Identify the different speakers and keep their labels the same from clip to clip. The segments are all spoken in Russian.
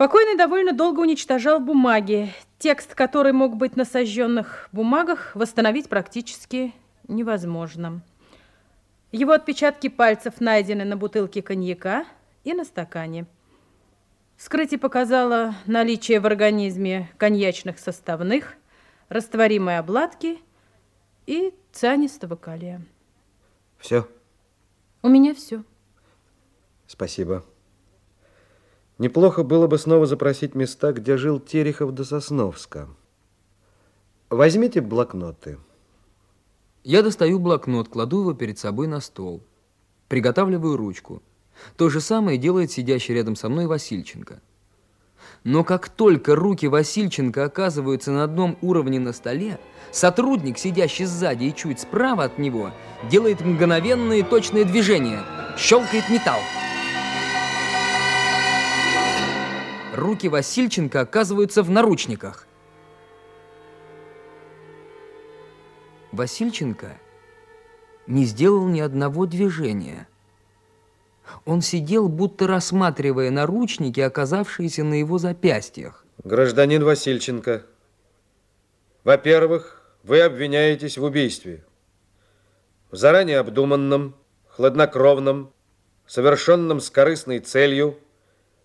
Speaker 1: Покойный довольно долго уничтожал бумаги. Текст, который мог быть на сожженных бумагах, восстановить практически невозможно. Его отпечатки пальцев найдены на бутылке коньяка и на стакане. Вскрытие показало наличие в организме коньячных составных, растворимой обладки и цианистого калия.
Speaker 2: Все?
Speaker 1: У меня все.
Speaker 2: Спасибо. Неплохо было бы снова запросить места, где жил Терехов до Сосновска. Возьмите блокноты.
Speaker 3: Я достаю блокнот, кладу его перед собой на стол. Приготавливаю ручку. То же самое делает сидящий рядом со мной Васильченко. Но как только руки Васильченко оказываются на одном уровне на столе, сотрудник, сидящий сзади и чуть справа от него, делает мгновенные точные движения. Щелкает металл. Руки Васильченко оказываются в наручниках. Васильченко не сделал ни одного движения. Он сидел, будто рассматривая наручники, оказавшиеся на его запястьях.
Speaker 2: Гражданин Васильченко, во-первых, вы обвиняетесь в убийстве. В заранее обдуманном, хладнокровном, совершенном с корыстной целью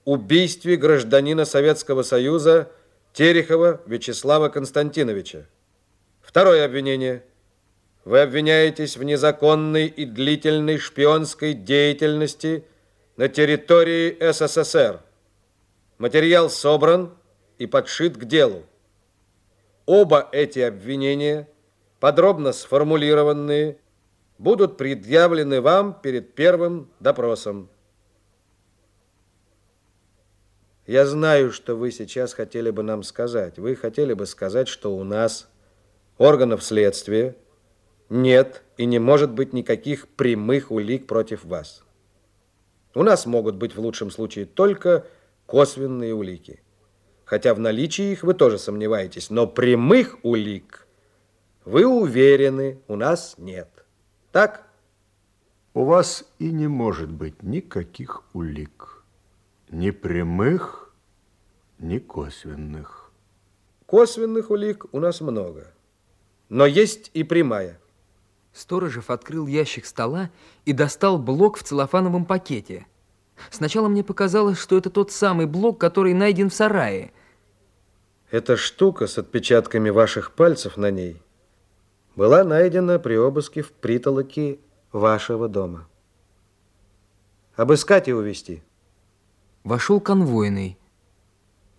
Speaker 2: убийстве гражданина Советского Союза Терехова Вячеслава Константиновича. Второе обвинение – вы обвиняетесь в незаконной и длительной шпионской деятельности на территории СССР. Материал собран и подшит к делу. Оба эти обвинения, подробно сформулированные, будут предъявлены вам перед первым допросом. Я знаю, что вы сейчас хотели бы нам сказать. Вы хотели бы сказать, что у нас органов следствия нет и не может быть никаких прямых улик против вас. У нас могут быть в лучшем случае только косвенные улики. Хотя в наличии их вы тоже сомневаетесь, но прямых улик вы уверены, у нас нет. Так?
Speaker 4: У вас и не может быть никаких улик. Ни прямых, ни косвенных.
Speaker 2: Косвенных улик у нас много. Но есть и прямая.
Speaker 3: Сторожев открыл ящик стола и достал блок в целлофановом пакете. Сначала мне показалось, что это тот самый блок, который найден в сарае.
Speaker 2: Эта штука с отпечатками ваших пальцев на ней была найдена при обыске в притолоке вашего дома. Обыскать и увести.
Speaker 3: Вошел конвойный.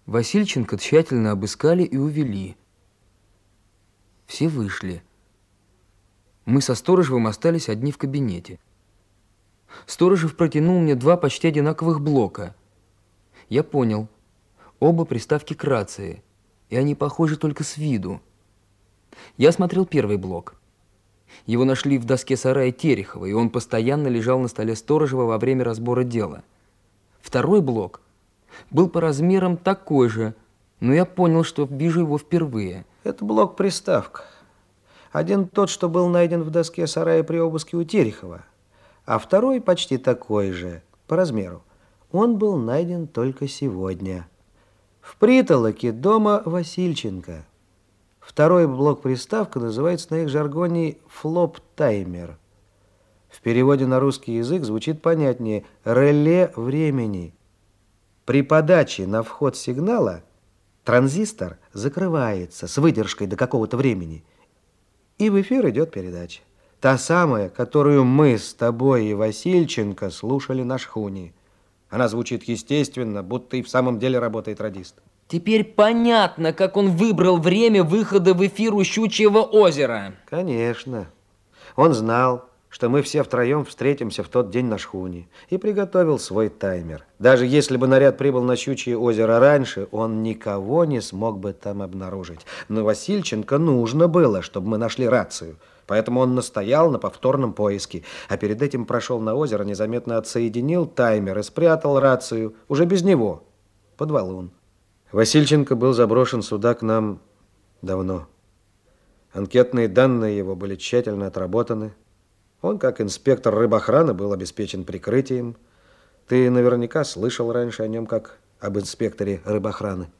Speaker 3: Васильченко тщательно обыскали и увели. Все вышли. Мы со Сторожевым остались одни в кабинете. Сторожев протянул мне два почти одинаковых блока. Я понял. Оба приставки к рации, и они похожи только с виду. Я смотрел первый блок. Его нашли в доске сарая Терехова, и он постоянно лежал на столе Сторожева во время разбора дела. Второй блок был по размерам такой же, но я понял, что вижу его впервые.
Speaker 2: Это блок-приставка. Один тот, что был найден в доске сарая при обыске у Терехова, а второй почти такой же, по размеру. Он был найден только сегодня. В притолоке дома Васильченко. Второй блок-приставка называется на их жаргоне «флоп-таймер». В переводе на русский язык звучит понятнее «реле времени». При подаче на вход сигнала транзистор закрывается с выдержкой до какого-то времени – и в эфир идет передача. Та самая, которую мы с тобой и Васильченко слушали на шхуне. Она звучит естественно, будто и в самом деле работает радист.
Speaker 3: Теперь понятно, как он выбрал время выхода в эфир у Щучьего озера.
Speaker 2: Конечно. Он знал, что мы все втроем встретимся в тот день на шхуне, и приготовил свой таймер. Даже если бы наряд прибыл на Щучье озеро раньше, он никого не смог бы там обнаружить. Но Васильченко нужно было, чтобы мы нашли рацию. Поэтому он настоял на повторном поиске, а перед этим прошел на озеро, незаметно отсоединил таймер и спрятал рацию, уже без него, под валун. Васильченко был заброшен сюда к нам давно. Анкетные данные его были тщательно отработаны, он, как инспектор рыбохраны, был обеспечен прикрытием. Ты наверняка слышал раньше о нем как об инспекторе рыбохраны.